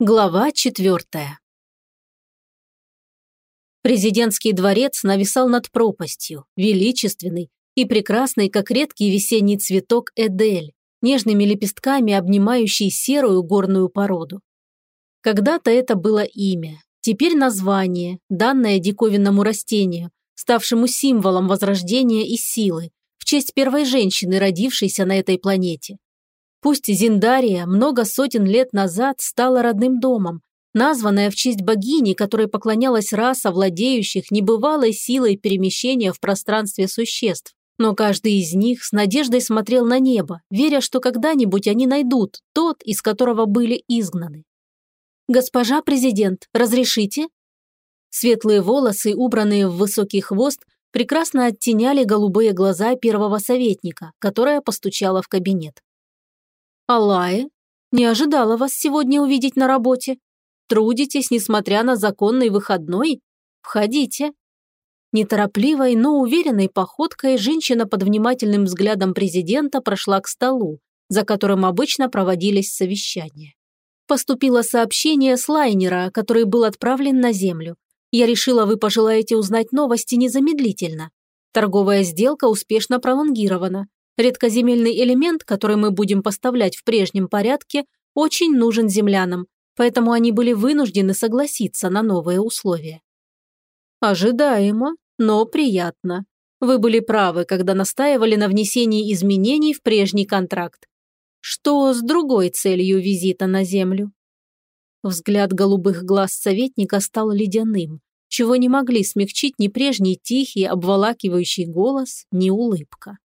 Глава четвертая. Президентский дворец нависал над пропастью, величественный и прекрасный, как редкий весенний цветок Эдель, нежными лепестками обнимающий серую горную породу. Когда-то это было имя, теперь название, данное диковинному растению, ставшему символом возрождения и силы, в честь первой женщины, родившейся на этой планете. Пусть Зиндария много сотен лет назад стала родным домом, названная в честь богини, которой поклонялась раса владеющих небывалой силой перемещения в пространстве существ. Но каждый из них с надеждой смотрел на небо, веря, что когда-нибудь они найдут тот, из которого были изгнаны. «Госпожа президент, разрешите?» Светлые волосы, убранные в высокий хвост, прекрасно оттеняли голубые глаза первого советника, которая постучала в кабинет. «Алае, не ожидала вас сегодня увидеть на работе. Трудитесь, несмотря на законный выходной? Входите». Неторопливой, но уверенной походкой женщина под внимательным взглядом президента прошла к столу, за которым обычно проводились совещания. Поступило сообщение с лайнера, который был отправлен на Землю. Я решила, вы пожелаете узнать новости незамедлительно. Торговая сделка успешно пролонгирована. Редкоземельный элемент, который мы будем поставлять в прежнем порядке, очень нужен землянам, поэтому они были вынуждены согласиться на новые условия. Ожидаемо, но приятно. Вы были правы, когда настаивали на внесении изменений в прежний контракт. Что с другой целью визита на Землю? Взгляд голубых глаз советника стал ледяным, чего не могли смягчить ни прежний тихий, обволакивающий голос, ни улыбка.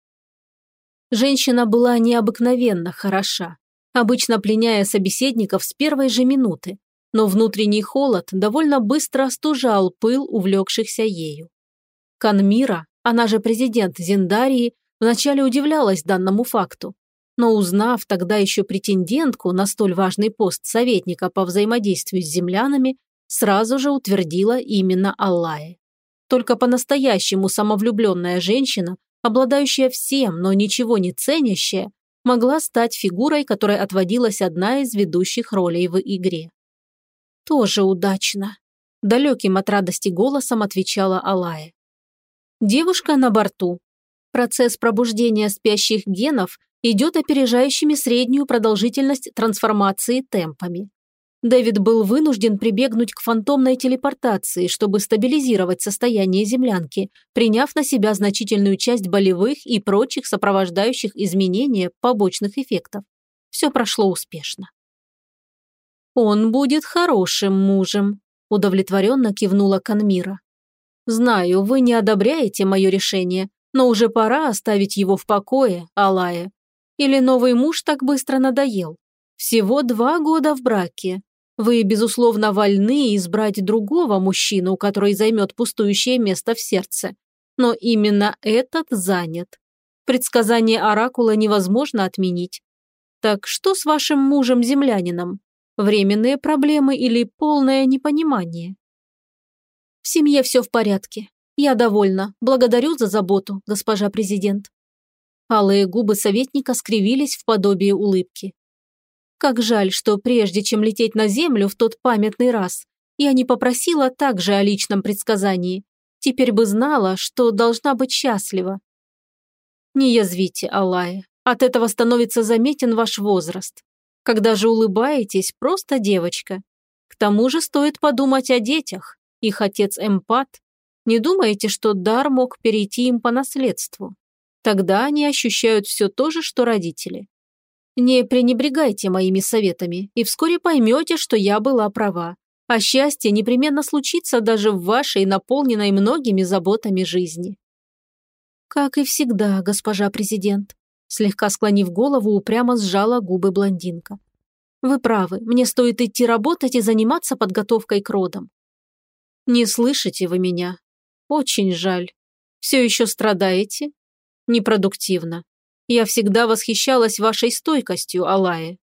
Женщина была необыкновенно хороша, обычно пленяя собеседников с первой же минуты, но внутренний холод довольно быстро остужал пыл увлекшихся ею. Канмира, она же президент Зиндарии, вначале удивлялась данному факту, но узнав тогда еще претендентку на столь важный пост советника по взаимодействию с землянами, сразу же утвердила именно Аллае. Только по-настоящему самовлюбленная женщина обладающая всем, но ничего не ценящая, могла стать фигурой, которой отводилась одна из ведущих ролей в игре. «Тоже удачно», – далеким от радости голосом отвечала Алая. «Девушка на борту. Процесс пробуждения спящих генов идет опережающими среднюю продолжительность трансформации темпами. Дэвид был вынужден прибегнуть к фантомной телепортации, чтобы стабилизировать состояние землянки, приняв на себя значительную часть болевых и прочих сопровождающих изменения побочных эффектов. Все прошло успешно. «Он будет хорошим мужем», – удовлетворенно кивнула Канмира. «Знаю, вы не одобряете мое решение, но уже пора оставить его в покое, Алая. Или новый муж так быстро надоел? Всего два года в браке, вы, безусловно, вольны избрать другого мужчину, который займет пустующее место в сердце. Но именно этот занят. Предсказание Оракула невозможно отменить. Так что с вашим мужем-землянином? Временные проблемы или полное непонимание? В семье все в порядке. Я довольна. Благодарю за заботу, госпожа президент. Алые губы советника скривились в подобии улыбки. Как жаль, что прежде чем лететь на Землю в тот памятный раз, я не попросила также о личном предсказании. Теперь бы знала, что должна быть счастлива. Не язвите, Аллая. От этого становится заметен ваш возраст. Когда же улыбаетесь, просто девочка. К тому же стоит подумать о детях. Их отец эмпат. Не думаете, что дар мог перейти им по наследству? Тогда они ощущают все то же, что родители. Не пренебрегайте моими советами, и вскоре поймете, что я была права. А счастье непременно случится даже в вашей, наполненной многими заботами жизни. Как и всегда, госпожа президент. Слегка склонив голову, упрямо сжала губы блондинка. Вы правы, мне стоит идти работать и заниматься подготовкой к родам. Не слышите вы меня? Очень жаль. Все еще страдаете? Непродуктивно. Я всегда восхищалась вашей стойкостью, Алае.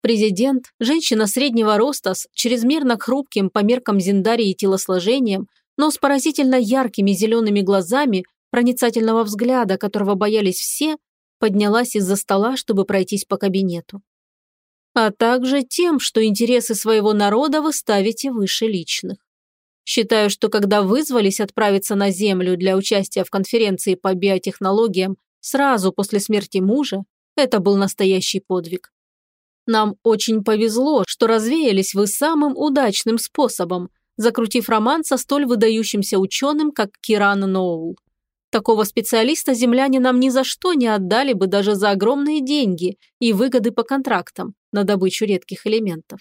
Президент, женщина среднего роста с чрезмерно хрупким по меркам Зиндарии телосложением, но с поразительно яркими зелеными глазами, проницательного взгляда, которого боялись все, поднялась из-за стола, чтобы пройтись по кабинету. а также тем, что интересы своего народа вы ставите выше личных. Считаю, что когда вызвались отправиться на Землю для участия в конференции по биотехнологиям сразу после смерти мужа, это был настоящий подвиг. Нам очень повезло, что развеялись вы самым удачным способом, закрутив роман со столь выдающимся ученым, как Киран Ноул. Такого специалиста земляне нам ни за что не отдали бы даже за огромные деньги и выгоды по контрактам на добычу редких элементов.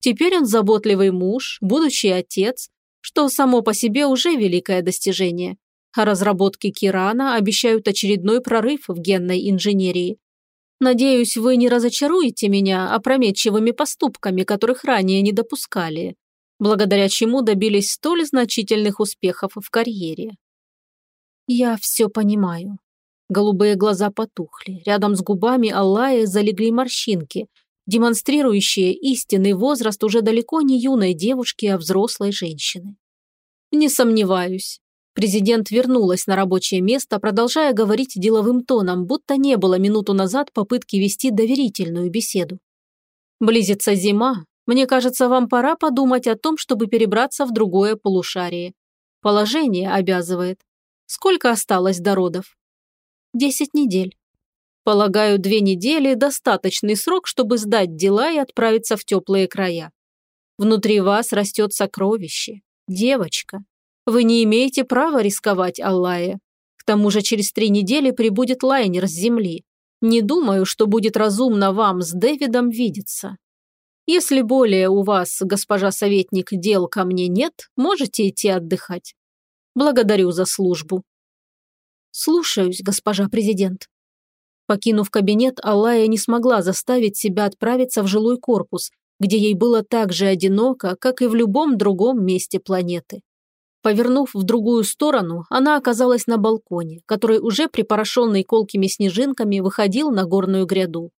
Теперь он заботливый муж, будущий отец, что само по себе уже великое достижение. А разработки Кирана обещают очередной прорыв в генной инженерии. Надеюсь, вы не разочаруете меня опрометчивыми поступками, которых ранее не допускали, благодаря чему добились столь значительных успехов в карьере. Я все понимаю. Голубые глаза потухли. Рядом с губами Аллая залегли морщинки, демонстрирующие истинный возраст уже далеко не юной девушки, а взрослой женщины. Не сомневаюсь. Президент вернулась на рабочее место, продолжая говорить деловым тоном, будто не было минуту назад попытки вести доверительную беседу. Близится зима. Мне кажется, вам пора подумать о том, чтобы перебраться в другое полушарие. Положение обязывает. Сколько осталось до родов? Десять недель. Полагаю, две недели – достаточный срок, чтобы сдать дела и отправиться в теплые края. Внутри вас растет сокровище. Девочка. Вы не имеете права рисковать, Аллая. К тому же через три недели прибудет лайнер с земли. Не думаю, что будет разумно вам с Дэвидом видеться. Если более у вас, госпожа советник, дел ко мне нет, можете идти отдыхать. Благодарю за службу». «Слушаюсь, госпожа президент». Покинув кабинет, Алая не смогла заставить себя отправиться в жилой корпус, где ей было так же одиноко, как и в любом другом месте планеты. Повернув в другую сторону, она оказалась на балконе, который уже припорошенный колкими снежинками выходил на горную гряду.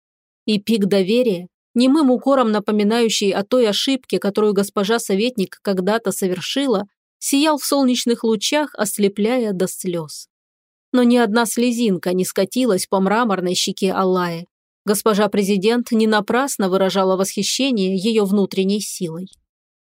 И пик доверия, немым укором напоминающий о той ошибке, которую госпожа советник когда-то совершила, сиял в солнечных лучах, ослепляя до слез. Но ни одна слезинка не скатилась по мраморной щеке Аллаи. Госпожа президент не напрасно выражала восхищение ее внутренней силой.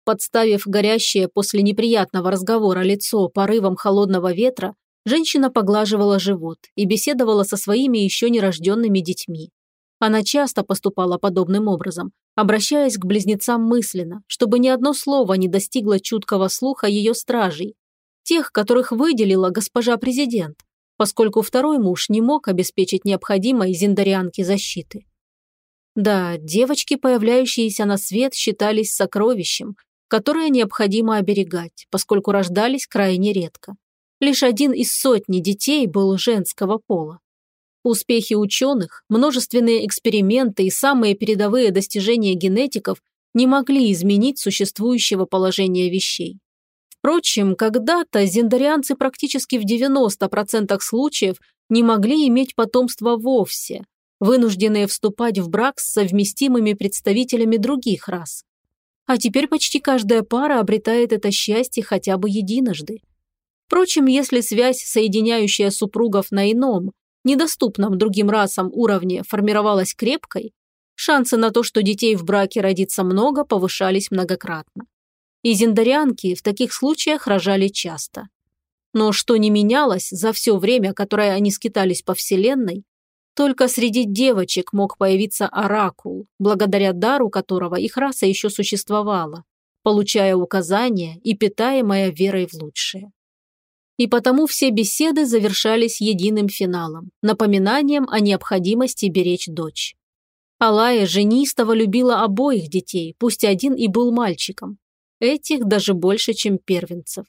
Подставив горящее после неприятного разговора лицо порывом холодного ветра, женщина поглаживала живот и беседовала со своими еще нерожденными детьми. Она часто поступала подобным образом, обращаясь к близнецам мысленно, чтобы ни одно слово не достигло чуткого слуха ее стражей, тех, которых выделила госпожа президент, поскольку второй муж не мог обеспечить необходимой зиндарианке защиты. Да, девочки, появляющиеся на свет, считались сокровищем, которое необходимо оберегать, поскольку рождались крайне редко. Лишь один из сотни детей был женского пола. Успехи ученых, множественные эксперименты и самые передовые достижения генетиков не могли изменить существующего положения вещей. Впрочем, когда-то зендарианцы практически в 90% случаев не могли иметь потомство вовсе, вынужденные вступать в брак с совместимыми представителями других рас. А теперь почти каждая пара обретает это счастье хотя бы единожды. Впрочем, если связь, соединяющая супругов на ином, недоступном другим расам уровне формировалась крепкой, шансы на то, что детей в браке родится много, повышались многократно. И зиндарианки в таких случаях рожали часто. Но что не менялось за все время, которое они скитались по Вселенной, только среди девочек мог появиться оракул, благодаря дару которого их раса еще существовала, получая указания и питаемая верой в лучшее и потому все беседы завершались единым финалом, напоминанием о необходимости беречь дочь. Алая же неистово любила обоих детей, пусть один и был мальчиком. Этих даже больше, чем первенцев.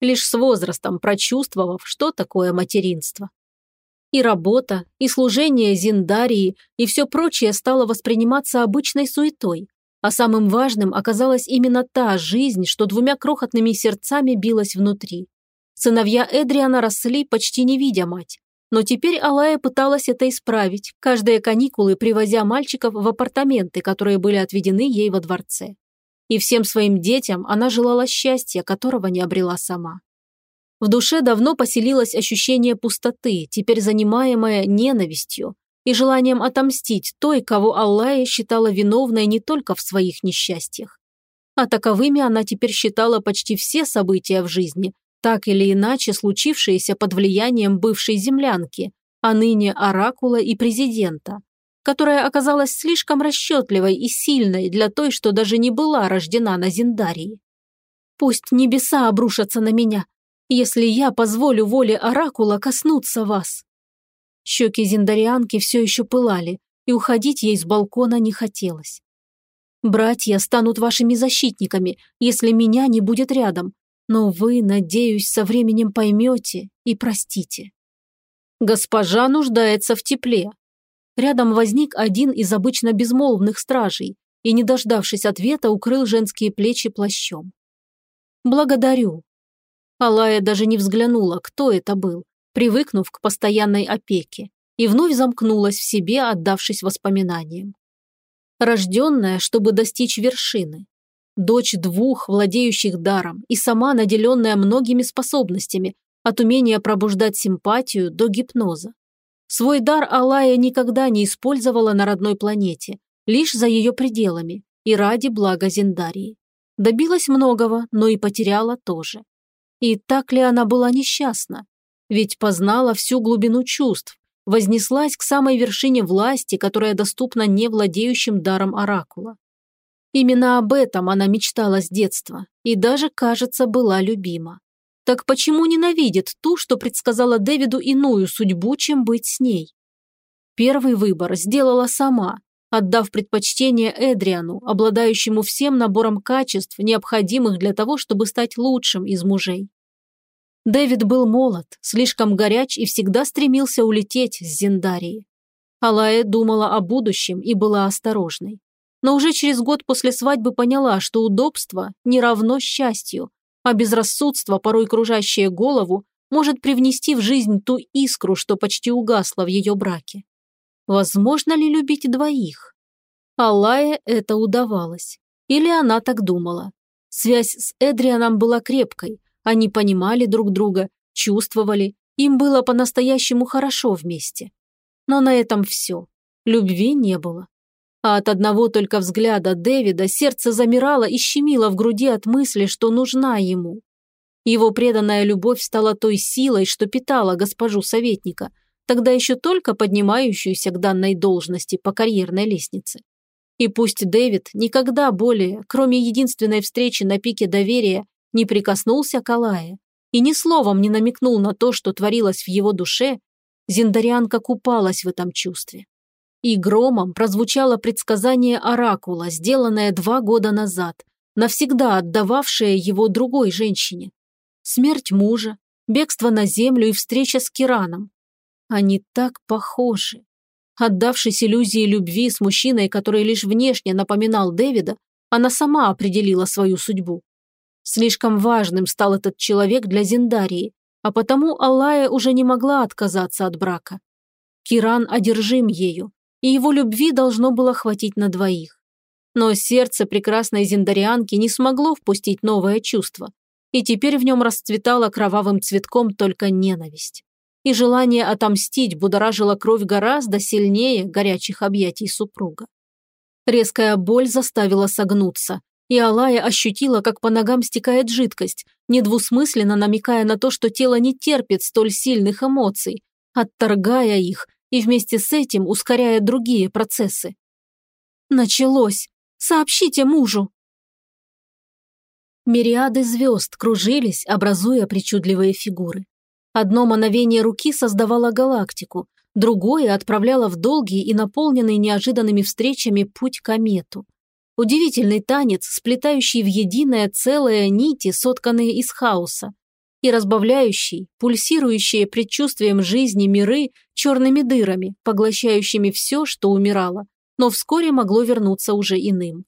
Лишь с возрастом прочувствовав, что такое материнство. И работа, и служение Зиндарии, и все прочее стало восприниматься обычной суетой, а самым важным оказалась именно та жизнь, что двумя крохотными сердцами билась внутри. Сыновья Эдриана росли, почти не видя мать. Но теперь Алая пыталась это исправить, каждые каникулы привозя мальчиков в апартаменты, которые были отведены ей во дворце. И всем своим детям она желала счастья, которого не обрела сама. В душе давно поселилось ощущение пустоты, теперь занимаемое ненавистью, и желанием отомстить той, кого Аллая считала виновной не только в своих несчастьях. А таковыми она теперь считала почти все события в жизни, так или иначе случившиеся под влиянием бывшей землянки, а ныне оракула и президента, которая оказалась слишком расчетливой и сильной для той, что даже не была рождена на Зиндарии. «Пусть небеса обрушатся на меня, если я позволю воле оракула коснуться вас». Щеки зиндарианки все еще пылали, и уходить ей с балкона не хотелось. «Братья станут вашими защитниками, если меня не будет рядом, но вы, надеюсь, со временем поймете и простите». Госпожа нуждается в тепле. Рядом возник один из обычно безмолвных стражей и, не дождавшись ответа, укрыл женские плечи плащом. «Благодарю». Алая даже не взглянула, кто это был, привыкнув к постоянной опеке, и вновь замкнулась в себе, отдавшись воспоминаниям. Рожденная, чтобы достичь вершины. Дочь двух, владеющих даром, и сама наделенная многими способностями, от умения пробуждать симпатию до гипноза. Свой дар Алая никогда не использовала на родной планете, лишь за ее пределами и ради блага Зиндарии. Добилась многого, но и потеряла тоже. И так ли она была несчастна? Ведь познала всю глубину чувств, вознеслась к самой вершине власти, которая доступна не владеющим даром Оракула. Именно об этом она мечтала с детства и даже, кажется, была любима. Так почему ненавидит ту, что предсказала Дэвиду иную судьбу, чем быть с ней? Первый выбор сделала сама, отдав предпочтение Эдриану, обладающему всем набором качеств, необходимых для того, чтобы стать лучшим из мужей. Дэвид был молод, слишком горяч и всегда стремился улететь с Зиндарии. Алая думала о будущем и была осторожной. Но уже через год после свадьбы поняла, что удобство не равно счастью, а безрассудство, порой кружащее голову, может привнести в жизнь ту искру, что почти угасла в ее браке. Возможно ли любить двоих? Аллае это удавалось. Или она так думала. Связь с Эдрианом была крепкой, они понимали друг друга, чувствовали, им было по-настоящему хорошо вместе. Но на этом все. Любви не было а от одного только взгляда Дэвида сердце замирало и щемило в груди от мысли, что нужна ему. Его преданная любовь стала той силой, что питала госпожу советника, тогда еще только поднимающуюся к данной должности по карьерной лестнице. И пусть Дэвид никогда более, кроме единственной встречи на пике доверия, не прикоснулся к Алае и ни словом не намекнул на то, что творилось в его душе, Зиндарианка купалась в этом чувстве. И громом прозвучало предсказание Оракула, сделанное два года назад, навсегда отдававшее его другой женщине. Смерть мужа, бегство на землю и встреча с Кираном. Они так похожи. Отдавшись иллюзии любви с мужчиной, который лишь внешне напоминал Дэвида, она сама определила свою судьбу. Слишком важным стал этот человек для Зиндарии, а потому Аллая уже не могла отказаться от брака. Киран одержим ею, и его любви должно было хватить на двоих. Но сердце прекрасной зиндарианки не смогло впустить новое чувство, и теперь в нем расцветала кровавым цветком только ненависть. И желание отомстить будоражило кровь гораздо сильнее горячих объятий супруга. Резкая боль заставила согнуться, и Алая ощутила, как по ногам стекает жидкость, недвусмысленно намекая на то, что тело не терпит столь сильных эмоций, отторгая их и вместе с этим ускоряя другие процессы. Началось. Сообщите мужу. Мириады звезд кружились, образуя причудливые фигуры. Одно мановение руки создавало галактику, другое отправляло в долгий и наполненный неожиданными встречами путь комету. Удивительный танец, сплетающий в единое целое нити, сотканные из хаоса, и разбавляющий, пульсирующие предчувствием жизни миры черными дырами, поглощающими все, что умирало, но вскоре могло вернуться уже иным.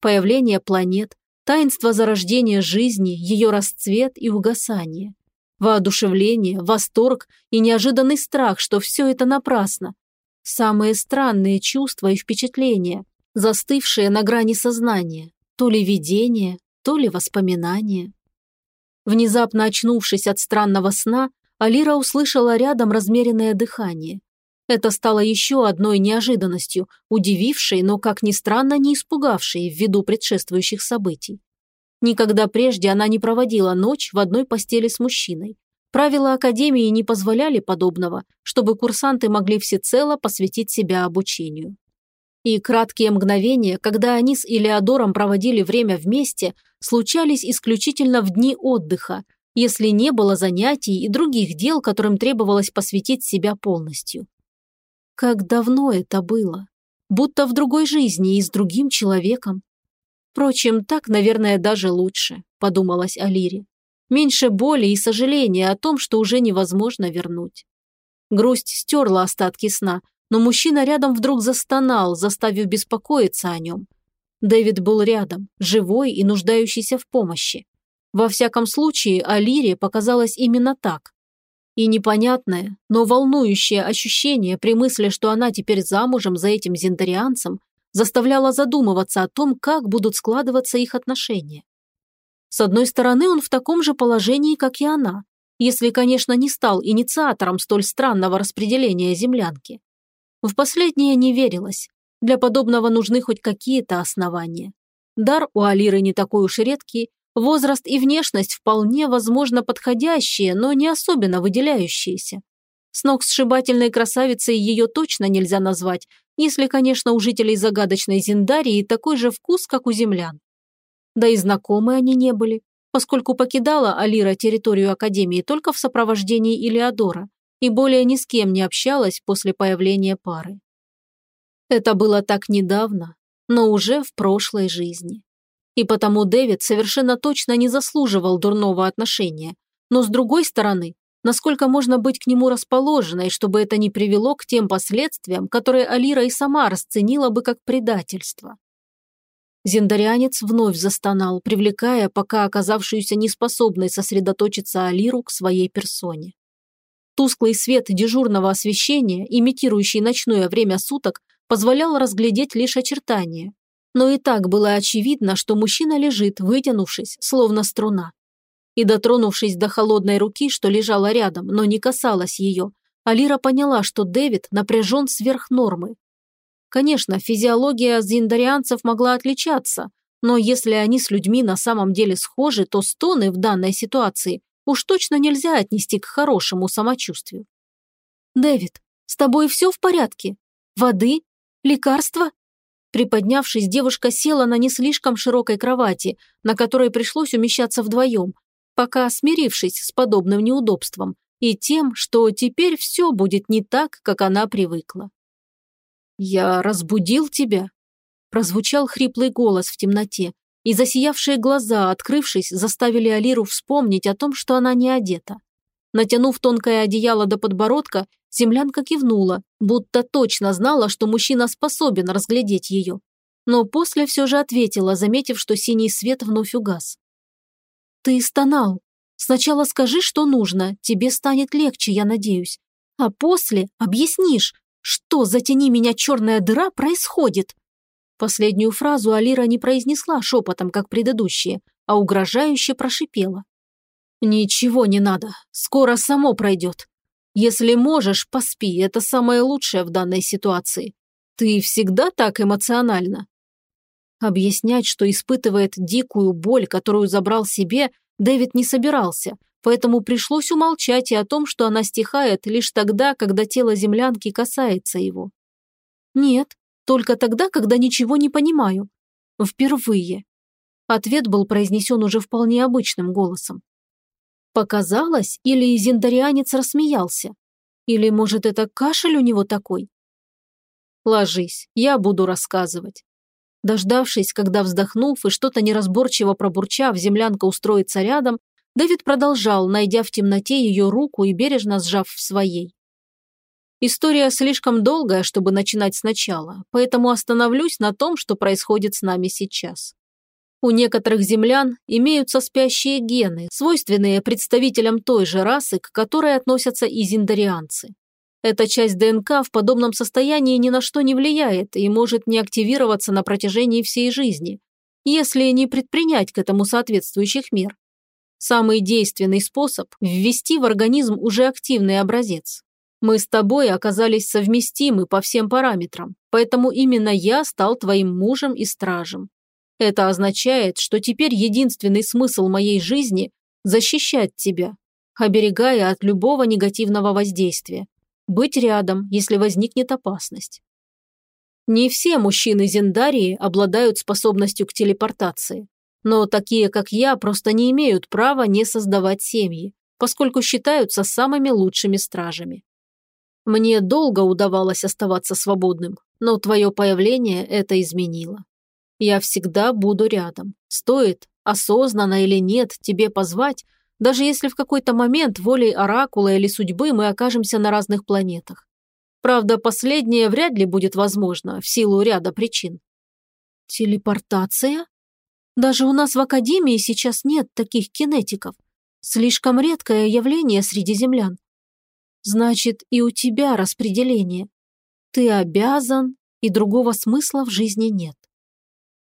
Появление планет, таинство зарождения жизни, ее расцвет и угасание. Воодушевление, восторг и неожиданный страх, что все это напрасно. Самые странные чувства и впечатления, застывшие на грани сознания, то ли видение, то ли воспоминания. Внезапно очнувшись от странного сна, Алира услышала рядом размеренное дыхание. Это стало еще одной неожиданностью, удивившей, но, как ни странно, не испугавшей ввиду предшествующих событий. Никогда прежде она не проводила ночь в одной постели с мужчиной. Правила Академии не позволяли подобного, чтобы курсанты могли всецело посвятить себя обучению. И краткие мгновения, когда они с Илеодором проводили время вместе, случались исключительно в дни отдыха, если не было занятий и других дел, которым требовалось посвятить себя полностью. Как давно это было? Будто в другой жизни и с другим человеком. Впрочем, так, наверное, даже лучше, подумалась Алире. Меньше боли и сожаления о том, что уже невозможно вернуть. Грусть стерла остатки сна, но мужчина рядом вдруг застонал, заставив беспокоиться о нем. Дэвид был рядом, живой и нуждающийся в помощи. Во всяком случае, Алире показалось именно так. И непонятное, но волнующее ощущение при мысли, что она теперь замужем за этим зендарианцем, заставляло задумываться о том, как будут складываться их отношения. С одной стороны, он в таком же положении, как и она, если, конечно, не стал инициатором столь странного распределения землянки. В последнее не верилось. Для подобного нужны хоть какие-то основания. Дар у Алиры не такой уж редкий, Возраст и внешность вполне, возможно, подходящие, но не особенно выделяющиеся. С ног сшибательной красавицей ее точно нельзя назвать, если, конечно, у жителей загадочной Зиндарии такой же вкус, как у землян. Да и знакомы они не были, поскольку покидала Алира территорию Академии только в сопровождении Илеодора и более ни с кем не общалась после появления пары. Это было так недавно, но уже в прошлой жизни. И потому Дэвид совершенно точно не заслуживал дурного отношения. Но с другой стороны, насколько можно быть к нему расположенной, чтобы это не привело к тем последствиям, которые Алира и сама расценила бы как предательство. Зендарианец вновь застонал, привлекая пока оказавшуюся неспособной сосредоточиться Алиру к своей персоне. Тусклый свет дежурного освещения, имитирующий ночное время суток, позволял разглядеть лишь очертания, но и так было очевидно, что мужчина лежит, вытянувшись, словно струна. И дотронувшись до холодной руки, что лежала рядом, но не касалась ее, Алира поняла, что Дэвид напряжен сверх нормы. Конечно, физиология зиндарианцев могла отличаться, но если они с людьми на самом деле схожи, то стоны в данной ситуации уж точно нельзя отнести к хорошему самочувствию. «Дэвид, с тобой все в порядке? Воды? Лекарства?» Приподнявшись, девушка села на не слишком широкой кровати, на которой пришлось умещаться вдвоем, пока смирившись с подобным неудобством и тем, что теперь все будет не так, как она привыкла. «Я разбудил тебя?» Прозвучал хриплый голос в темноте, и засиявшие глаза, открывшись, заставили Алиру вспомнить о том, что она не одета. Натянув тонкое одеяло до подбородка, землянка кивнула, будто точно знала, что мужчина способен разглядеть ее. Но после все же ответила, заметив, что синий свет вновь угас. «Ты стонал. Сначала скажи, что нужно, тебе станет легче, я надеюсь. А после объяснишь, что, затяни меня черная дыра, происходит». Последнюю фразу Алира не произнесла шепотом, как предыдущие, а угрожающе прошипела. «Ничего не надо, скоро само пройдет. Если можешь, поспи, это самое лучшее в данной ситуации. Ты всегда так эмоциональна?» Объяснять, что испытывает дикую боль, которую забрал себе, Дэвид не собирался, поэтому пришлось умолчать и о том, что она стихает лишь тогда, когда тело землянки касается его. «Нет, только тогда, когда ничего не понимаю. Впервые». Ответ был произнесен уже вполне обычным голосом. Показалось, или зендарианец рассмеялся? Или, может, это кашель у него такой? Ложись, я буду рассказывать. Дождавшись, когда вздохнув и что-то неразборчиво пробурчав, землянка устроится рядом, Дэвид продолжал, найдя в темноте ее руку и бережно сжав в своей. История слишком долгая, чтобы начинать сначала, поэтому остановлюсь на том, что происходит с нами сейчас. У некоторых землян имеются спящие гены, свойственные представителям той же расы, к которой относятся и зиндарианцы. Эта часть ДНК в подобном состоянии ни на что не влияет и может не активироваться на протяжении всей жизни, если не предпринять к этому соответствующих мер. Самый действенный способ – ввести в организм уже активный образец. Мы с тобой оказались совместимы по всем параметрам, поэтому именно я стал твоим мужем и стражем. Это означает, что теперь единственный смысл моей жизни – защищать тебя, оберегая от любого негативного воздействия, быть рядом, если возникнет опасность. Не все мужчины Зендарии обладают способностью к телепортации, но такие, как я, просто не имеют права не создавать семьи, поскольку считаются самыми лучшими стражами. Мне долго удавалось оставаться свободным, но твое появление это изменило. Я всегда буду рядом. Стоит, осознанно или нет, тебе позвать, даже если в какой-то момент волей оракула или судьбы мы окажемся на разных планетах. Правда, последнее вряд ли будет возможно, в силу ряда причин. Телепортация? Даже у нас в Академии сейчас нет таких кинетиков. Слишком редкое явление среди землян. Значит, и у тебя распределение. Ты обязан, и другого смысла в жизни нет.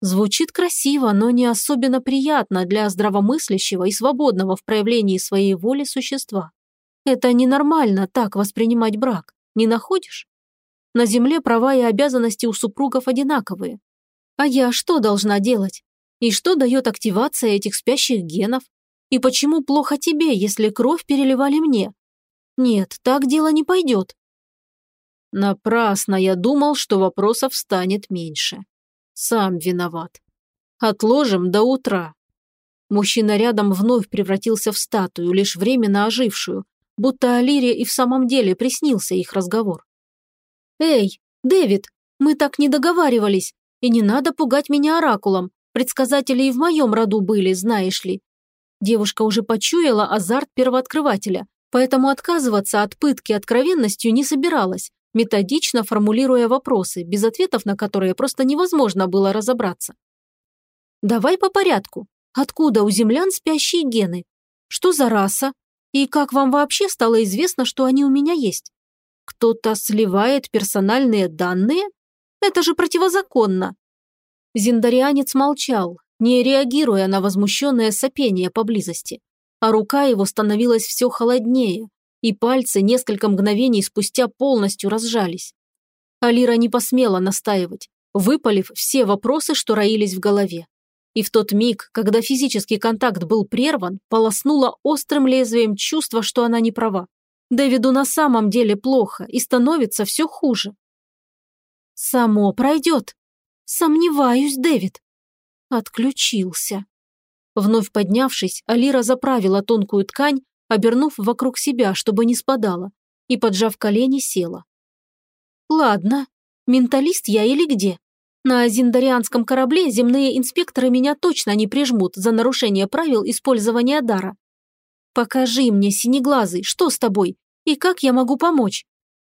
Звучит красиво, но не особенно приятно для здравомыслящего и свободного в проявлении своей воли существа. Это ненормально так воспринимать брак. Не находишь? На земле права и обязанности у супругов одинаковые. А я что должна делать? И что дает активация этих спящих генов? И почему плохо тебе, если кровь переливали мне? Нет, так дело не пойдет. Напрасно я думал, что вопросов станет меньше. Сам виноват. Отложим до утра. Мужчина рядом вновь превратился в статую, лишь временно ожившую, будто Алире и в самом деле приснился их разговор. «Эй, Дэвид, мы так не договаривались, и не надо пугать меня оракулом. Предсказатели и в моем роду были, знаешь ли». Девушка уже почуяла азарт первооткрывателя, поэтому отказываться от пытки откровенностью не собиралась, методично формулируя вопросы, без ответов на которые просто невозможно было разобраться. «Давай по порядку. Откуда у землян спящие гены? Что за раса? И как вам вообще стало известно, что они у меня есть? Кто-то сливает персональные данные? Это же противозаконно. Зиндарианец молчал, не реагируя на возмущенное сопение поблизости. А рука его становилась все холоднее, и пальцы несколько мгновений спустя полностью разжались. Алира не посмела настаивать, выпалив все вопросы, что роились в голове. И в тот миг, когда физический контакт был прерван, полоснуло острым лезвием чувство, что она не права. Дэвиду на самом деле плохо и становится все хуже. «Само пройдет. Сомневаюсь, Дэвид». Отключился. Вновь поднявшись, Алира заправила тонкую ткань, обернув вокруг себя, чтобы не спадала, и, поджав колени, села. «Ладно, менталист я или где? На зиндарианском корабле земные инспекторы меня точно не прижмут за нарушение правил использования дара. Покажи мне, синеглазый, что с тобой и как я могу помочь?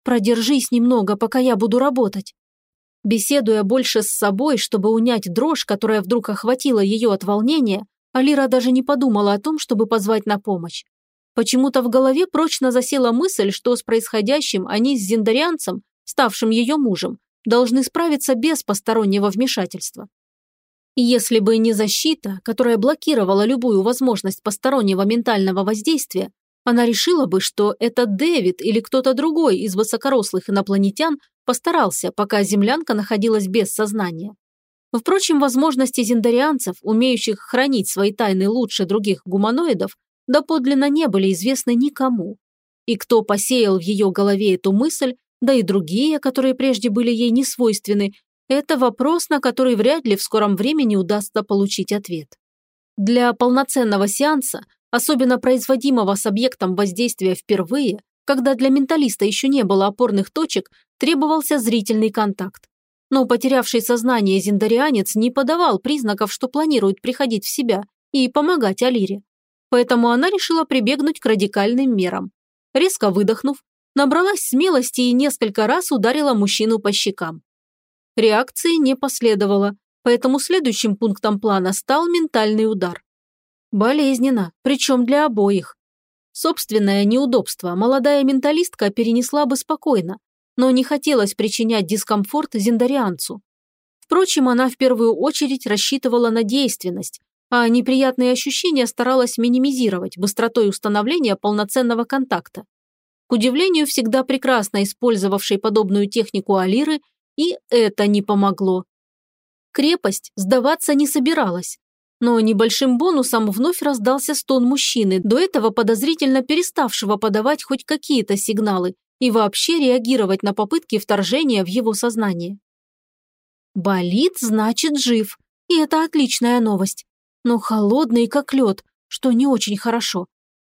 Продержись немного, пока я буду работать. Беседуя больше с собой, чтобы унять дрожь, которая вдруг охватила ее от волнения, Алира даже не подумала о том, чтобы позвать на помощь. Почему-то в голове прочно засела мысль, что с происходящим они с зиндарианцем, ставшим ее мужем, должны справиться без постороннего вмешательства. если бы не защита, которая блокировала любую возможность постороннего ментального воздействия, она решила бы, что это Дэвид или кто-то другой из высокорослых инопланетян постарался, пока землянка находилась без сознания. Впрочем, возможности зиндарианцев, умеющих хранить свои тайны лучше других гуманоидов, доподлинно не были известны никому. И кто посеял в ее голове эту мысль, да и другие, которые прежде были ей не свойственны, это вопрос, на который вряд ли в скором времени удастся получить ответ. Для полноценного сеанса, особенно производимого с объектом воздействия впервые, когда для менталиста еще не было опорных точек, требовался зрительный контакт. Но потерявший сознание зиндарианец не подавал признаков, что планирует приходить в себя и помогать Алире. Поэтому она решила прибегнуть к радикальным мерам. Резко выдохнув, набралась смелости и несколько раз ударила мужчину по щекам. Реакции не последовало, поэтому следующим пунктом плана стал ментальный удар. Болезненно, причем для обоих. Собственное неудобство молодая менталистка перенесла бы спокойно, но не хотелось причинять дискомфорт зиндарианцу. Впрочем, она в первую очередь рассчитывала на действенность, а неприятные ощущения старалась минимизировать быстротой установления полноценного контакта. К удивлению, всегда прекрасно использовавшей подобную технику Алиры, и это не помогло. Крепость сдаваться не собиралась. Но небольшим бонусом вновь раздался стон мужчины, до этого подозрительно переставшего подавать хоть какие-то сигналы и вообще реагировать на попытки вторжения в его сознание. Болит, значит, жив. И это отличная новость. Но холодный, как лед, что не очень хорошо.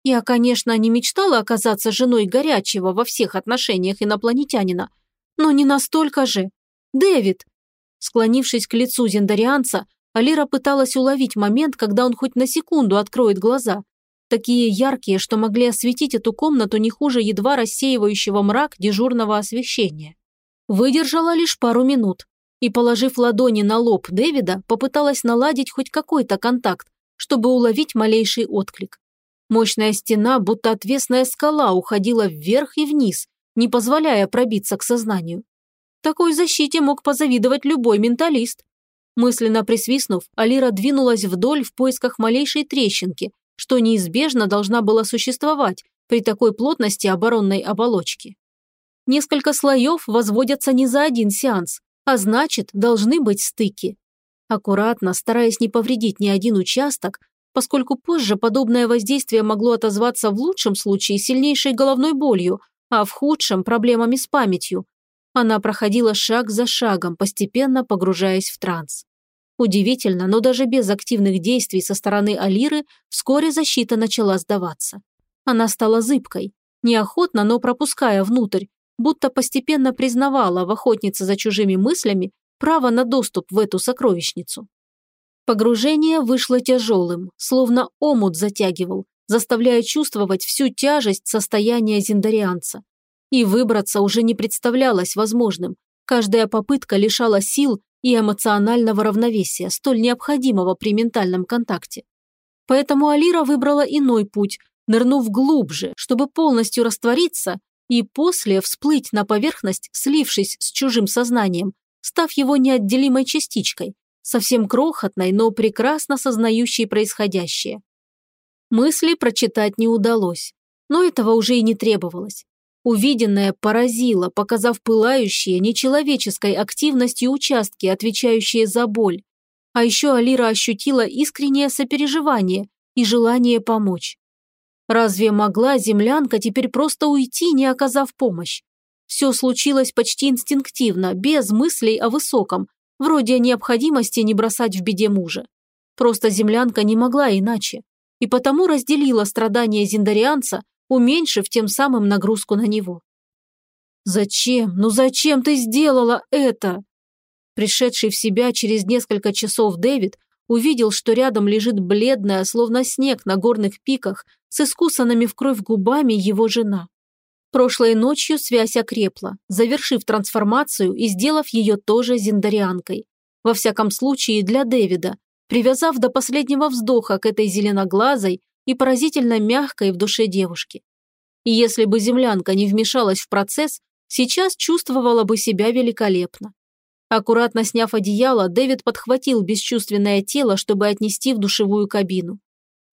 Я, конечно, не мечтала оказаться женой горячего во всех отношениях инопланетянина, но не настолько же. Дэвид! Склонившись к лицу зендарианца, Алира пыталась уловить момент, когда он хоть на секунду откроет глаза. Такие яркие, что могли осветить эту комнату не хуже едва рассеивающего мрак дежурного освещения. Выдержала лишь пару минут и, положив ладони на лоб Дэвида, попыталась наладить хоть какой-то контакт, чтобы уловить малейший отклик. Мощная стена, будто отвесная скала, уходила вверх и вниз, не позволяя пробиться к сознанию. Такой защите мог позавидовать любой менталист. Мысленно присвистнув, Алира двинулась вдоль в поисках малейшей трещинки, что неизбежно должна была существовать при такой плотности оборонной оболочки. Несколько слоев возводятся не за один сеанс, а значит, должны быть стыки. Аккуратно, стараясь не повредить ни один участок, поскольку позже подобное воздействие могло отозваться в лучшем случае сильнейшей головной болью, а в худшем – проблемами с памятью, она проходила шаг за шагом, постепенно погружаясь в транс. Удивительно, но даже без активных действий со стороны Алиры вскоре защита начала сдаваться. Она стала зыбкой, неохотно, но пропуская внутрь, будто постепенно признавала в охотнице за чужими мыслями право на доступ в эту сокровищницу. Погружение вышло тяжелым, словно омут затягивал, заставляя чувствовать всю тяжесть состояния зиндарианца. И выбраться уже не представлялось возможным. Каждая попытка лишала сил и эмоционального равновесия, столь необходимого при ментальном контакте. Поэтому Алира выбрала иной путь, нырнув глубже, чтобы полностью раствориться и после всплыть на поверхность, слившись с чужим сознанием, став его неотделимой частичкой, совсем крохотной, но прекрасно сознающей происходящее. Мысли прочитать не удалось, но этого уже и не требовалось. Увиденное поразило, показав пылающие нечеловеческой активностью участки, отвечающие за боль. А еще Алира ощутила искреннее сопереживание и желание помочь. Разве могла землянка теперь просто уйти, не оказав помощь? Все случилось почти инстинктивно, без мыслей о высоком, вроде необходимости не бросать в беде мужа. Просто землянка не могла иначе, и потому разделила страдания зиндарианца уменьшив тем самым нагрузку на него. «Зачем? Ну зачем ты сделала это?» Пришедший в себя через несколько часов Дэвид увидел, что рядом лежит бледная, словно снег на горных пиках, с искусанными в кровь губами его жена. Прошлой ночью связь окрепла, завершив трансформацию и сделав ее тоже зиндарианкой. Во всяком случае для Дэвида, привязав до последнего вздоха к этой зеленоглазой и поразительно мягкой в душе девушки. И если бы землянка не вмешалась в процесс, сейчас чувствовала бы себя великолепно. Аккуратно сняв одеяло, Дэвид подхватил бесчувственное тело, чтобы отнести в душевую кабину.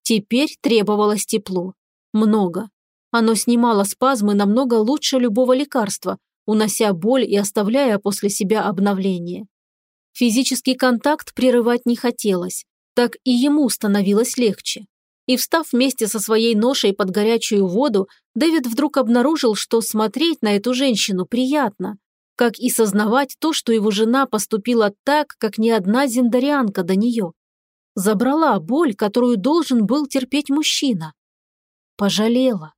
Теперь требовалось тепло. Много. Оно снимало спазмы намного лучше любого лекарства, унося боль и оставляя после себя обновление. Физический контакт прерывать не хотелось, так и ему становилось легче. И встав вместе со своей ношей под горячую воду, Дэвид вдруг обнаружил, что смотреть на эту женщину приятно, как и сознавать то, что его жена поступила так, как ни одна зиндарианка до нее. Забрала боль, которую должен был терпеть мужчина. Пожалела.